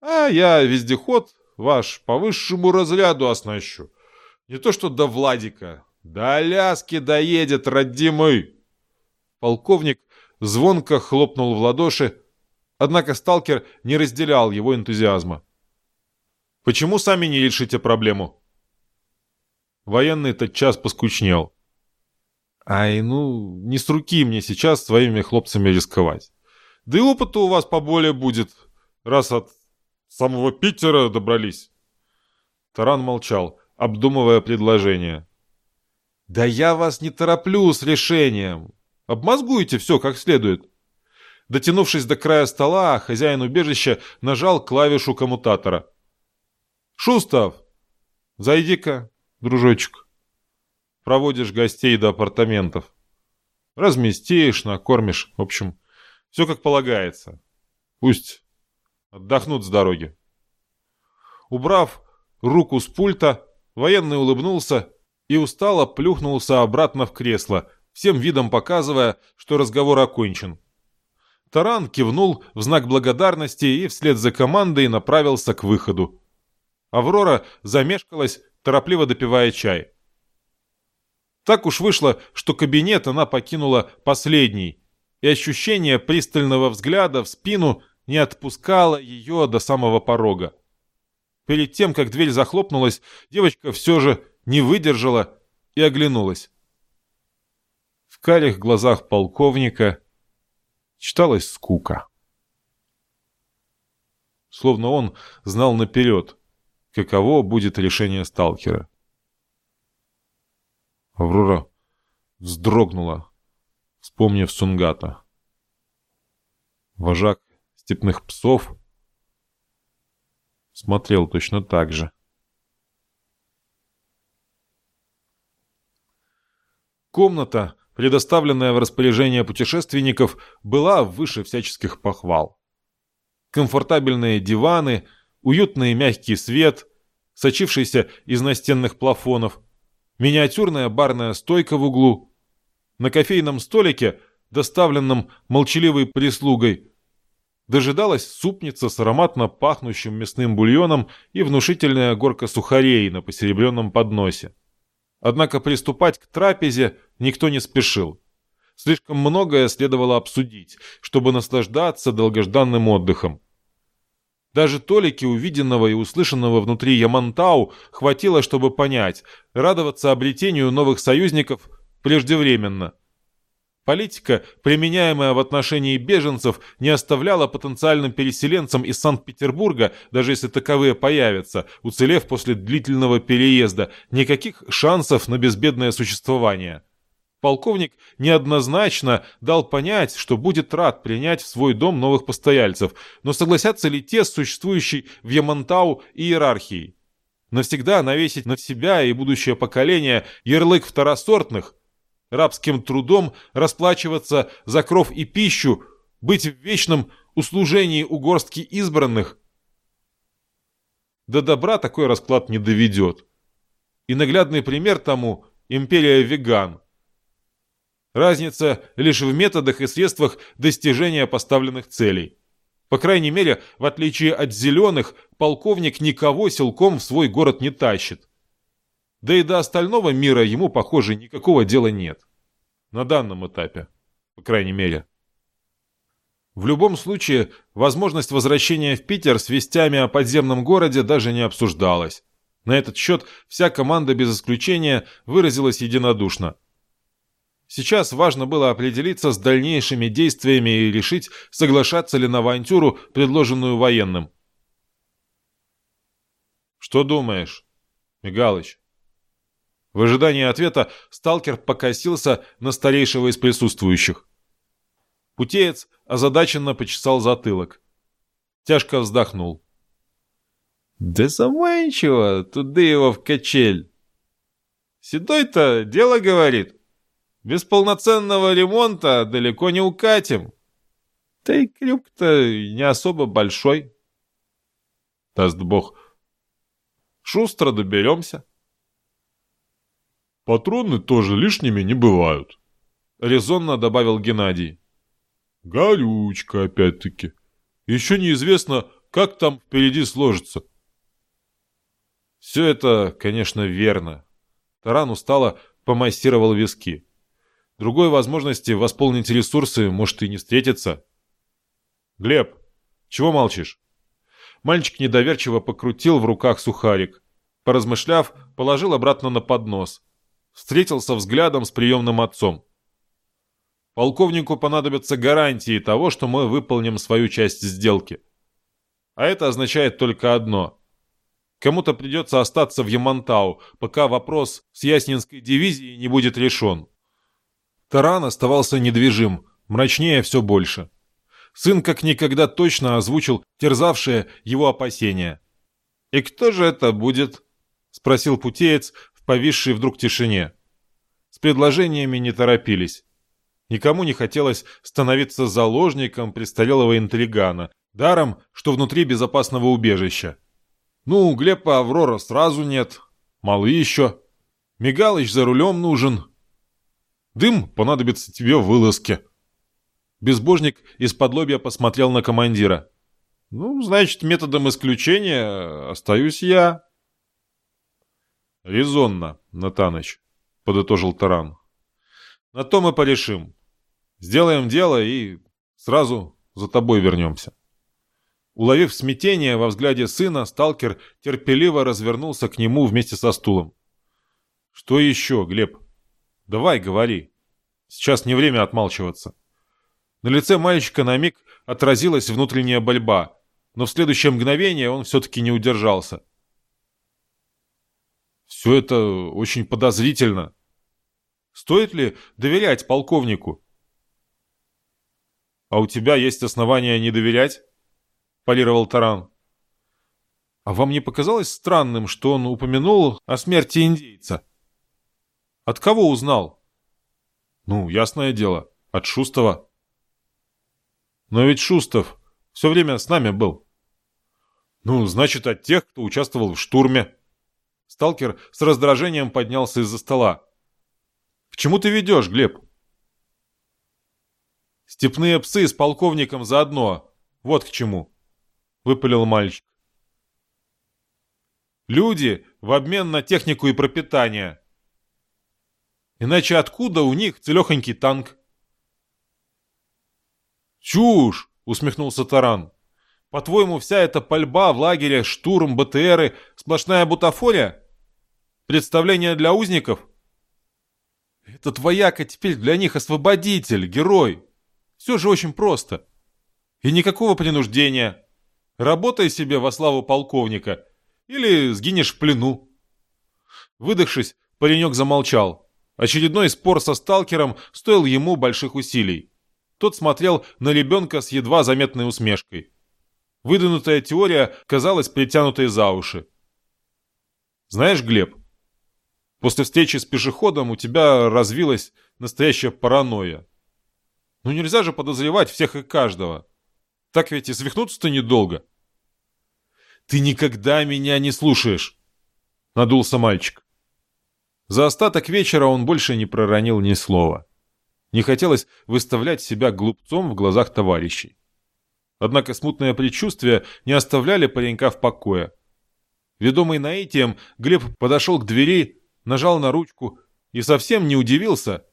А я вездеход ваш по высшему разряду оснащу. Не то что до Владика. До Аляски доедет, родимый. Полковник звонко хлопнул в ладоши, однако сталкер не разделял его энтузиазма. «Почему сами не решите проблему?» Военный тотчас поскучнел. «Ай, ну, не с руки мне сейчас своими хлопцами рисковать. Да и опыта у вас поболее будет, раз от самого Питера добрались. Таран молчал, обдумывая предложение. «Да я вас не тороплю с решением. Обмозгуйте все как следует». Дотянувшись до края стола, хозяин убежища нажал клавишу коммутатора. «Шустов, зайди-ка, дружочек. Проводишь гостей до апартаментов. Разместишь, накормишь, в общем, все как полагается. Пусть отдохнут с дороги. Убрав руку с пульта, военный улыбнулся и устало плюхнулся обратно в кресло, всем видом показывая, что разговор окончен. Таран кивнул в знак благодарности и вслед за командой направился к выходу. Аврора замешкалась, торопливо допивая чай. Так уж вышло, что кабинет она покинула последний, и ощущение пристального взгляда в спину не отпускало ее до самого порога. Перед тем, как дверь захлопнулась, девочка все же не выдержала и оглянулась. В карих глазах полковника читалась скука. Словно он знал наперед, каково будет решение сталкера. Аврора вздрогнула, вспомнив Сунгата. Вожак степных псов смотрел точно так же. Комната, предоставленная в распоряжение путешественников, была выше всяческих похвал. Комфортабельные диваны, Уютный мягкий свет, сочившийся из настенных плафонов, миниатюрная барная стойка в углу. На кофейном столике, доставленном молчаливой прислугой, дожидалась супница с ароматно пахнущим мясным бульоном и внушительная горка сухарей на посеребренном подносе. Однако приступать к трапезе никто не спешил. Слишком многое следовало обсудить, чтобы наслаждаться долгожданным отдыхом. Даже толики увиденного и услышанного внутри Ямантау хватило, чтобы понять, радоваться обретению новых союзников преждевременно – Политика, применяемая в отношении беженцев, не оставляла потенциальным переселенцам из Санкт-Петербурга, даже если таковые появятся, уцелев после длительного переезда, никаких шансов на безбедное существование. Полковник неоднозначно дал понять, что будет рад принять в свой дом новых постояльцев, но согласятся ли те с существующей в Ямантау иерархией? Навсегда навесить на себя и будущее поколение ярлык второсортных – рабским трудом расплачиваться за кров и пищу, быть в вечном услужении у горстки избранных. До добра такой расклад не доведет. И наглядный пример тому – империя веган. Разница лишь в методах и средствах достижения поставленных целей. По крайней мере, в отличие от зеленых, полковник никого силком в свой город не тащит. Да и до остального мира ему, похоже, никакого дела нет. На данном этапе, по крайней мере. В любом случае, возможность возвращения в Питер с вестями о подземном городе даже не обсуждалась. На этот счет вся команда без исключения выразилась единодушно. Сейчас важно было определиться с дальнейшими действиями и решить, соглашаться ли на авантюру, предложенную военным. «Что думаешь, Мигалыч?» В ожидании ответа сталкер покосился на старейшего из присутствующих. Путеец озадаченно почесал затылок. Тяжко вздохнул. «Да заманчиво, туда его в качель. Седой-то дело говорит. Без полноценного ремонта далеко не укатим. Да и крюк-то не особо большой. Даст бог. Шустро доберемся». Патроны тоже лишними не бывают. Резонно добавил Геннадий. Горючка, опять-таки. Еще неизвестно, как там впереди сложится. Все это, конечно, верно. Таран устало помассировал виски. Другой возможности восполнить ресурсы может и не встретиться. Глеб, чего молчишь? Мальчик недоверчиво покрутил в руках сухарик. Поразмышляв, положил обратно на поднос встретился взглядом с приемным отцом. Полковнику понадобятся гарантии того, что мы выполним свою часть сделки. А это означает только одно. Кому-то придется остаться в Ямантау, пока вопрос с Яснинской дивизией не будет решен. Таран оставался недвижим, мрачнее все больше. Сын как никогда точно озвучил терзавшее его опасения. «И кто же это будет?» — спросил путеец, повисшей вдруг тишине. С предложениями не торопились. Никому не хотелось становиться заложником престарелого интригана, даром, что внутри безопасного убежища. Ну, Глеба Аврора сразу нет, малы еще. Мигалыч за рулем нужен. Дым понадобится тебе в вылазке. Безбожник из-под лобья посмотрел на командира. «Ну, значит, методом исключения остаюсь я». «Резонно, Натаныч», — подытожил Таран. «На то мы порешим. Сделаем дело и сразу за тобой вернемся». Уловив смятение во взгляде сына, сталкер терпеливо развернулся к нему вместе со стулом. «Что еще, Глеб? Давай, говори. Сейчас не время отмалчиваться». На лице мальчика на миг отразилась внутренняя борьба, но в следующее мгновение он все-таки не удержался. Все это очень подозрительно. Стоит ли доверять полковнику? А у тебя есть основания не доверять? Полировал Таран. А вам не показалось странным, что он упомянул о смерти индейца? От кого узнал? Ну, ясное дело, от Шустова. Но ведь Шустов все время с нами был. Ну, значит, от тех, кто участвовал в штурме. Сталкер с раздражением поднялся из-за стола. К чему ты ведешь, Глеб? Степные псы с полковником заодно. Вот к чему. Выпалил мальчик. Люди в обмен на технику и пропитание. Иначе откуда у них целехонький танк? «Чушь!» — усмехнулся Таран. «По-твоему, вся эта пальба в лагере, штурм, БТРы — сплошная бутафория? Представление для узников?» «Этот вояка теперь для них освободитель, герой. Все же очень просто. И никакого принуждения. Работай себе во славу полковника или сгинешь в плену». Выдохшись, паренек замолчал. Очередной спор со сталкером стоил ему больших усилий. Тот смотрел на ребенка с едва заметной усмешкой. Выдвинутая теория казалась притянутой за уши. «Знаешь, Глеб, после встречи с пешеходом у тебя развилась настоящая паранойя. Ну нельзя же подозревать всех и каждого. Так ведь и свихнуться-то недолго». «Ты никогда меня не слушаешь!» — надулся мальчик. За остаток вечера он больше не проронил ни слова. Не хотелось выставлять себя глупцом в глазах товарищей. Однако смутное предчувствие не оставляли паренька в покое. Ведомый наитием, Глеб подошел к двери, нажал на ручку и совсем не удивился,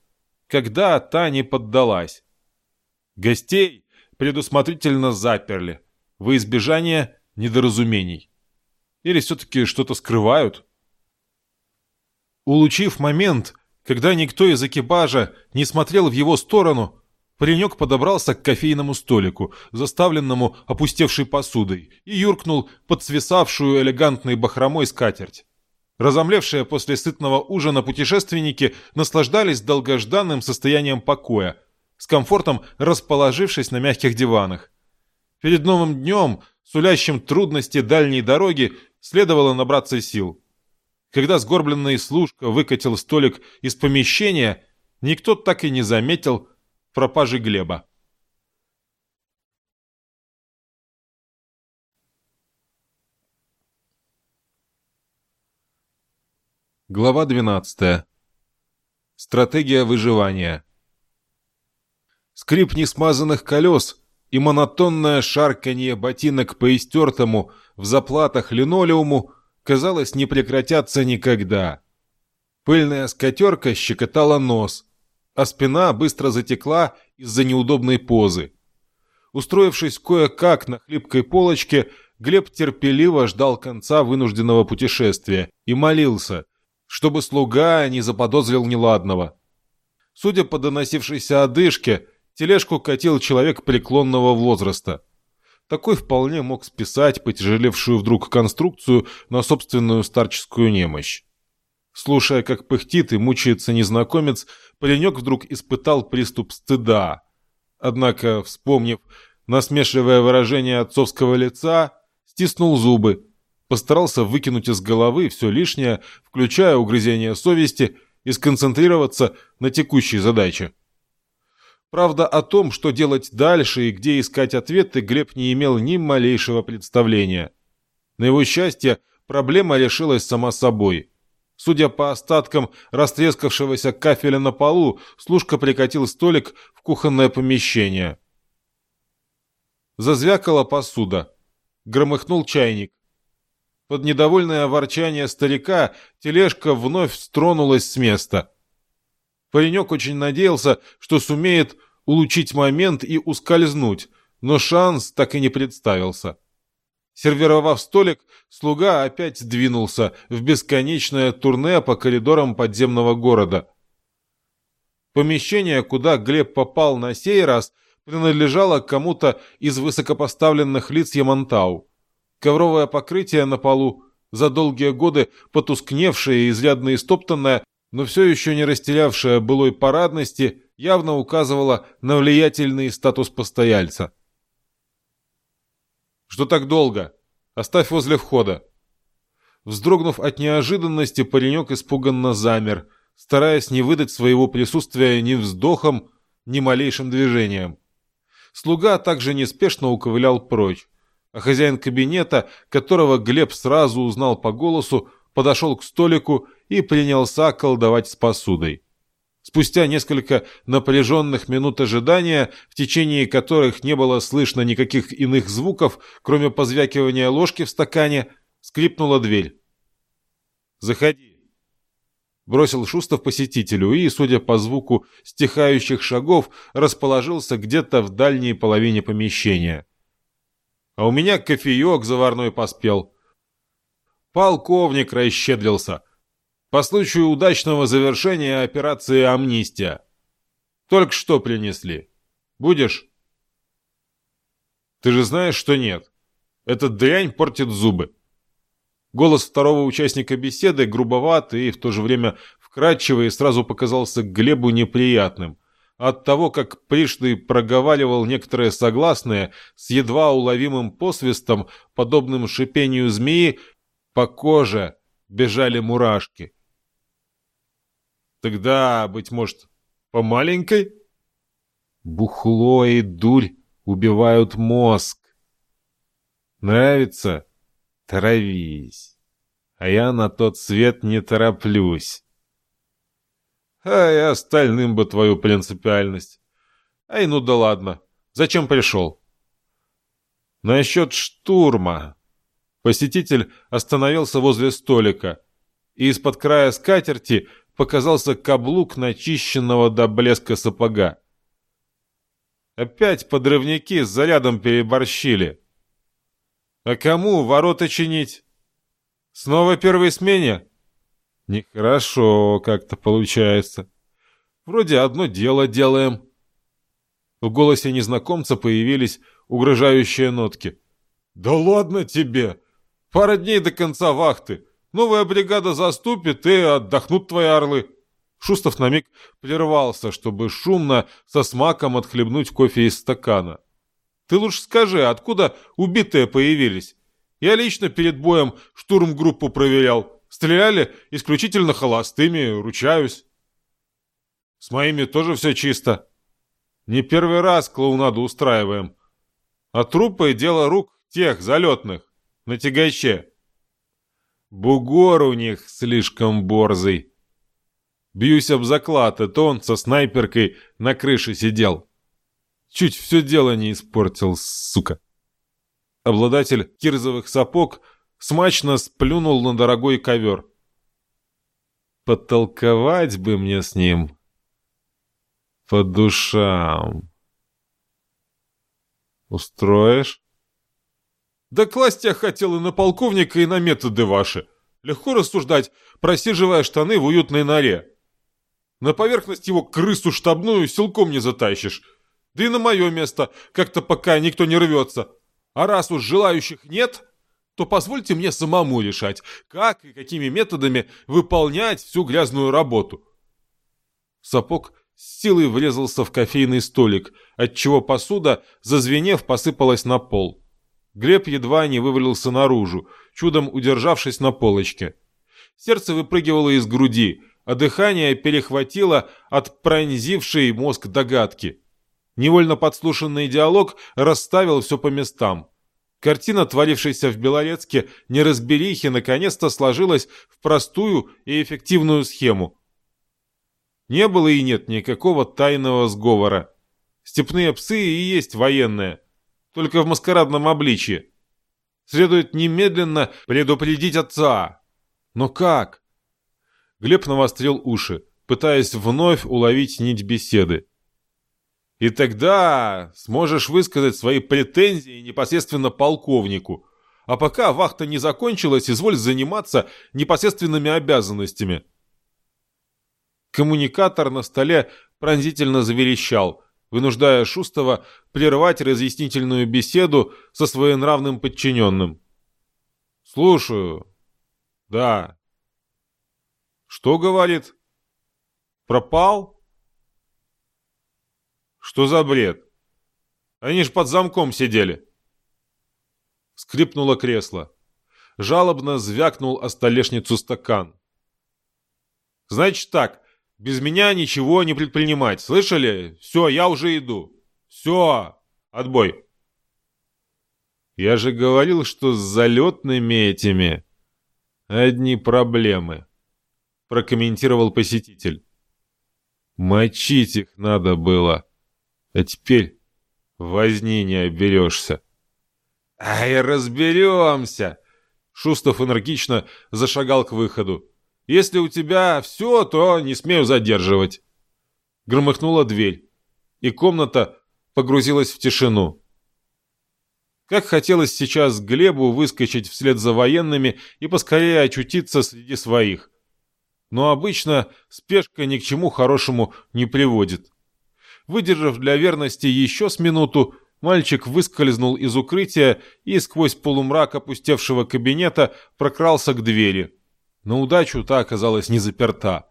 когда та не поддалась. Гостей предусмотрительно заперли, во избежание недоразумений. Или все-таки что-то скрывают? Улучив момент, когда никто из экипажа не смотрел в его сторону, паренек подобрался к кофейному столику, заставленному опустевшей посудой, и юркнул под свисавшую элегантной бахромой скатерть. Разомлевшие после сытного ужина путешественники наслаждались долгожданным состоянием покоя, с комфортом расположившись на мягких диванах. Перед новым днем, сулящим трудности дальней дороги, следовало набраться сил. Когда сгорбленный служка выкатил столик из помещения, никто так и не заметил пропажи Глеба. Глава 12. Стратегия выживания. Скрип несмазанных колес и монотонное шарканье ботинок по истертому в заплатах линолеуму казалось, не прекратятся никогда. Пыльная скатерка щекотала нос, а спина быстро затекла из-за неудобной позы. Устроившись кое-как на хлипкой полочке, Глеб терпеливо ждал конца вынужденного путешествия и молился, чтобы слуга не заподозрил неладного. Судя по доносившейся одышке, тележку катил человек преклонного возраста – такой вполне мог списать потяжелевшую вдруг конструкцию на собственную старческую немощь. Слушая, как пыхтит и мучается незнакомец, паренек вдруг испытал приступ стыда. Однако, вспомнив насмешливое выражение отцовского лица, стиснул зубы, постарался выкинуть из головы все лишнее, включая угрызение совести, и сконцентрироваться на текущей задаче. Правда, о том, что делать дальше и где искать ответы, Глеб не имел ни малейшего представления. На его счастье, проблема решилась сама собой. Судя по остаткам растрескавшегося кафеля на полу, служка прикатил столик в кухонное помещение. Зазвякала посуда. Громыхнул чайник. Под недовольное ворчание старика тележка вновь стронулась с места. Паренек очень надеялся, что сумеет улучшить момент и ускользнуть, но шанс так и не представился. Сервировав столик, слуга опять двинулся в бесконечное турне по коридорам подземного города. Помещение, куда Глеб попал на сей раз, принадлежало кому-то из высокопоставленных лиц Ямантау. Ковровое покрытие на полу, за долгие годы потускневшее и изрядно истоптанное, но все еще не растерявшее былой парадности, явно указывало на влиятельный статус постояльца. «Что так долго? Оставь возле входа». Вздрогнув от неожиданности, паренек испуганно замер, стараясь не выдать своего присутствия ни вздохом, ни малейшим движением. Слуга также неспешно уковылял прочь. А хозяин кабинета, которого Глеб сразу узнал по голосу, подошел к столику и принялся колдовать с посудой. Спустя несколько напряженных минут ожидания, в течение которых не было слышно никаких иных звуков, кроме позвякивания ложки в стакане, скрипнула дверь. «Заходи», — бросил Шустов посетителю и, судя по звуку стихающих шагов, расположился где-то в дальней половине помещения. «А у меня кофеек заварной поспел». Полковник расщедрился — по случаю удачного завершения операции «Амнистия». Только что принесли. Будешь? Ты же знаешь, что нет. Эта дрянь портит зубы. Голос второго участника беседы, грубоватый и в то же время вкрадчивый, сразу показался Глебу неприятным. От того, как пришлый проговаривал некоторые согласные с едва уловимым посвистом, подобным шипению змеи, по коже бежали мурашки. Тогда, быть может, по маленькой? Бухло и дурь убивают мозг. Нравится? Травись. А я на тот свет не тороплюсь. А и остальным бы твою принципиальность. Ай, ну да ладно. Зачем пришел? Насчет штурма. Посетитель остановился возле столика, и из-под края скатерти показался каблук начищенного до блеска сапога. Опять подрывники с зарядом переборщили. А кому ворота чинить? Снова первой смене? Нехорошо как-то получается. Вроде одно дело делаем. В голосе незнакомца появились угрожающие нотки. «Да ладно тебе! Пара дней до конца вахты. Новая бригада заступит, и отдохнут твои орлы». Шустов на миг прервался, чтобы шумно со смаком отхлебнуть кофе из стакана. «Ты лучше скажи, откуда убитые появились? Я лично перед боем штурмгруппу проверял. Стреляли исключительно холостыми, ручаюсь». «С моими тоже все чисто. Не первый раз клоунаду устраиваем. А трупы — дело рук тех залетных, на тягаче». Бугор у них слишком борзый. Бьюсь об заклад, а то он со снайперкой на крыше сидел. Чуть все дело не испортил, сука. Обладатель кирзовых сапог смачно сплюнул на дорогой ковер. Потолковать бы мне с ним по душам. Устроишь? Да класть я хотел и на полковника, и на методы ваши. Легко рассуждать, просиживая штаны в уютной норе. На поверхность его крысу штабную силком не затащишь. Да и на мое место как-то пока никто не рвется. А раз уж желающих нет, то позвольте мне самому решать, как и какими методами выполнять всю грязную работу. Сапог с силой врезался в кофейный столик, отчего посуда, зазвенев, посыпалась на пол. Глеб едва не вывалился наружу, чудом удержавшись на полочке. Сердце выпрыгивало из груди, а дыхание перехватило от пронзившей мозг догадки. Невольно подслушанный диалог расставил все по местам. Картина, творившаяся в Белорецке, неразберихи, наконец-то сложилась в простую и эффективную схему. Не было и нет никакого тайного сговора. Степные псы и есть военные только в маскарадном обличье. Следует немедленно предупредить отца. Но как? Глеб навострил уши, пытаясь вновь уловить нить беседы. И тогда сможешь высказать свои претензии непосредственно полковнику. А пока вахта не закончилась, изволь заниматься непосредственными обязанностями. Коммуникатор на столе пронзительно заверещал, вынуждая Шустова прервать разъяснительную беседу со своенравным подчиненным. «Слушаю. Да». «Что говорит?» «Пропал?» «Что за бред? Они ж под замком сидели». Скрипнуло кресло. Жалобно звякнул о столешницу стакан. «Значит так, без меня ничего не предпринимать. Слышали? Все, я уже иду. Все, отбой. Я же говорил, что с залетными этими одни проблемы, прокомментировал посетитель. Мочить их надо было, а теперь возни не оберешься. Ай, разберемся! Шустов энергично зашагал к выходу. Если у тебя все, то не смею задерживать. Громыхнула дверь, и комната погрузилась в тишину. Как хотелось сейчас Глебу выскочить вслед за военными и поскорее очутиться среди своих. Но обычно спешка ни к чему хорошему не приводит. Выдержав для верности еще с минуту, мальчик выскользнул из укрытия и сквозь полумрак опустевшего кабинета прокрался к двери. На удачу та оказалась не заперта.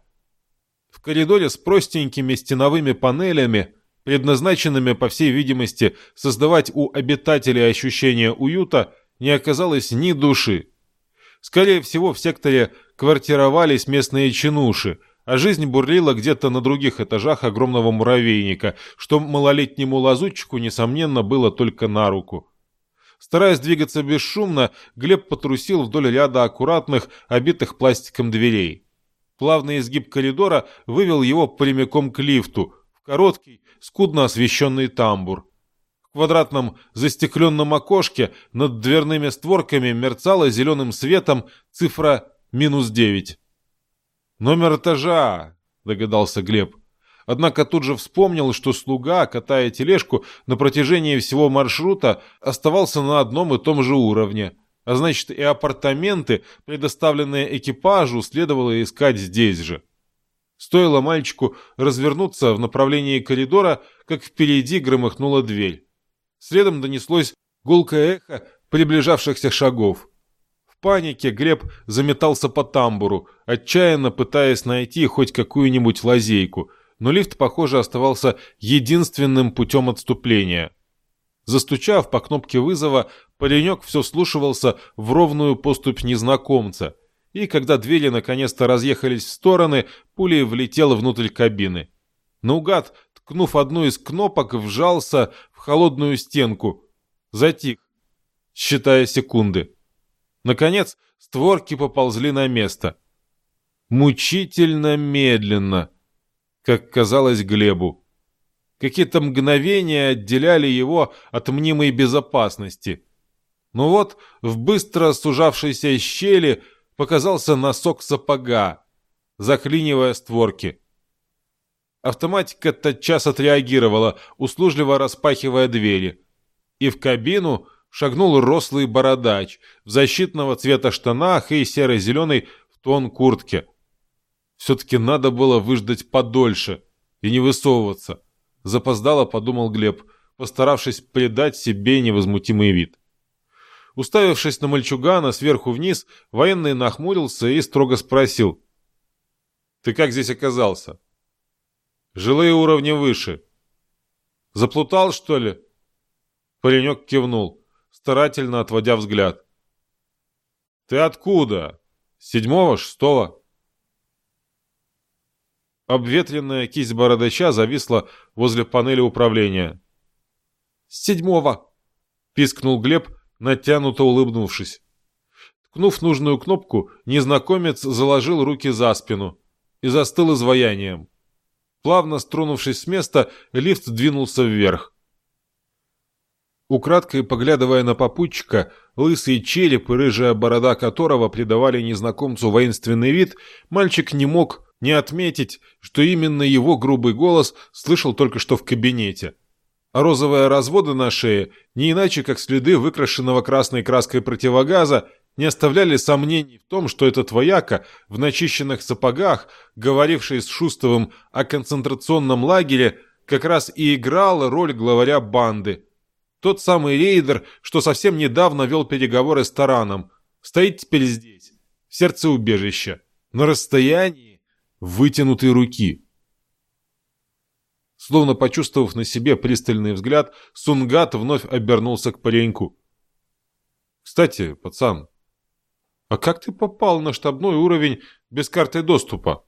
В коридоре с простенькими стеновыми панелями, предназначенными, по всей видимости, создавать у обитателей ощущение уюта, не оказалось ни души. Скорее всего, в секторе квартировались местные чинуши, а жизнь бурлила где-то на других этажах огромного муравейника, что малолетнему лазутчику, несомненно, было только на руку. Стараясь двигаться бесшумно, Глеб потрусил вдоль ряда аккуратных, обитых пластиком дверей. Плавный изгиб коридора вывел его прямиком к лифту, в короткий, скудно освещенный тамбур. В квадратном застекленном окошке над дверными створками мерцала зеленым светом цифра минус девять. «Номер этажа», — догадался Глеб. Однако тут же вспомнил, что слуга, катая тележку, на протяжении всего маршрута оставался на одном и том же уровне. А значит, и апартаменты, предоставленные экипажу, следовало искать здесь же. Стоило мальчику развернуться в направлении коридора, как впереди громыхнула дверь. Следом донеслось гулкое эхо приближавшихся шагов. В панике Глеб заметался по тамбуру, отчаянно пытаясь найти хоть какую-нибудь лазейку – но лифт, похоже, оставался единственным путем отступления. Застучав по кнопке вызова, паренек все слушивался в ровную поступь незнакомца, и когда двери наконец-то разъехались в стороны, пулей влетел внутрь кабины. Наугад, ткнув одну из кнопок, вжался в холодную стенку. Затих, считая секунды. Наконец, створки поползли на место. Мучительно медленно — как казалось Глебу. Какие-то мгновения отделяли его от мнимой безопасности. Но вот в быстро сужавшейся щели показался носок сапога, заклинивая створки. Автоматика тотчас отреагировала, услужливо распахивая двери. И в кабину шагнул рослый бородач в защитного цвета штанах и серо-зеленой в тон куртке. Все-таки надо было выждать подольше и не высовываться. Запоздало, подумал Глеб, постаравшись придать себе невозмутимый вид. Уставившись на мальчугана сверху вниз, военный нахмурился и строго спросил. «Ты как здесь оказался?» «Жилые уровни выше». «Заплутал, что ли?» Паренек кивнул, старательно отводя взгляд. «Ты откуда? Седьмого, шестого?» Обветренная кисть бородача зависла возле панели управления. «Седьмого!» — пискнул Глеб, натянуто улыбнувшись. Ткнув нужную кнопку, незнакомец заложил руки за спину и застыл изваянием. Плавно струнувшись с места, лифт двинулся вверх. Украдкой поглядывая на попутчика, лысый череп и рыжая борода которого придавали незнакомцу воинственный вид, мальчик не мог не отметить, что именно его грубый голос слышал только что в кабинете. А розовые разводы на шее, не иначе как следы выкрашенного красной краской противогаза, не оставляли сомнений в том, что этот вояка в начищенных сапогах, говоривший с Шустовым о концентрационном лагере, как раз и играл роль главаря банды. Тот самый рейдер, что совсем недавно вел переговоры с Тараном, стоит теперь здесь, в сердце убежища, на расстоянии, вытянутой руки. Словно почувствовав на себе пристальный взгляд, Сунгат вновь обернулся к пареньку. «Кстати, пацан, а как ты попал на штабной уровень без карты доступа?»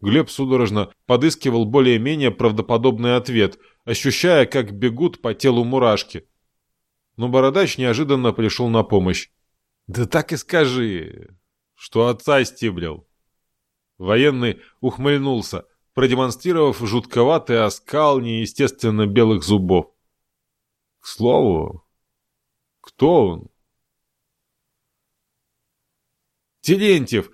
Глеб судорожно подыскивал более-менее правдоподобный ответ, ощущая, как бегут по телу мурашки. но Бородач неожиданно пришел на помощь. «Да так и скажи, что отца стиблил». Военный ухмыльнулся, продемонстрировав жутковатый оскал неестественно белых зубов. К слову, кто он? Терентьев,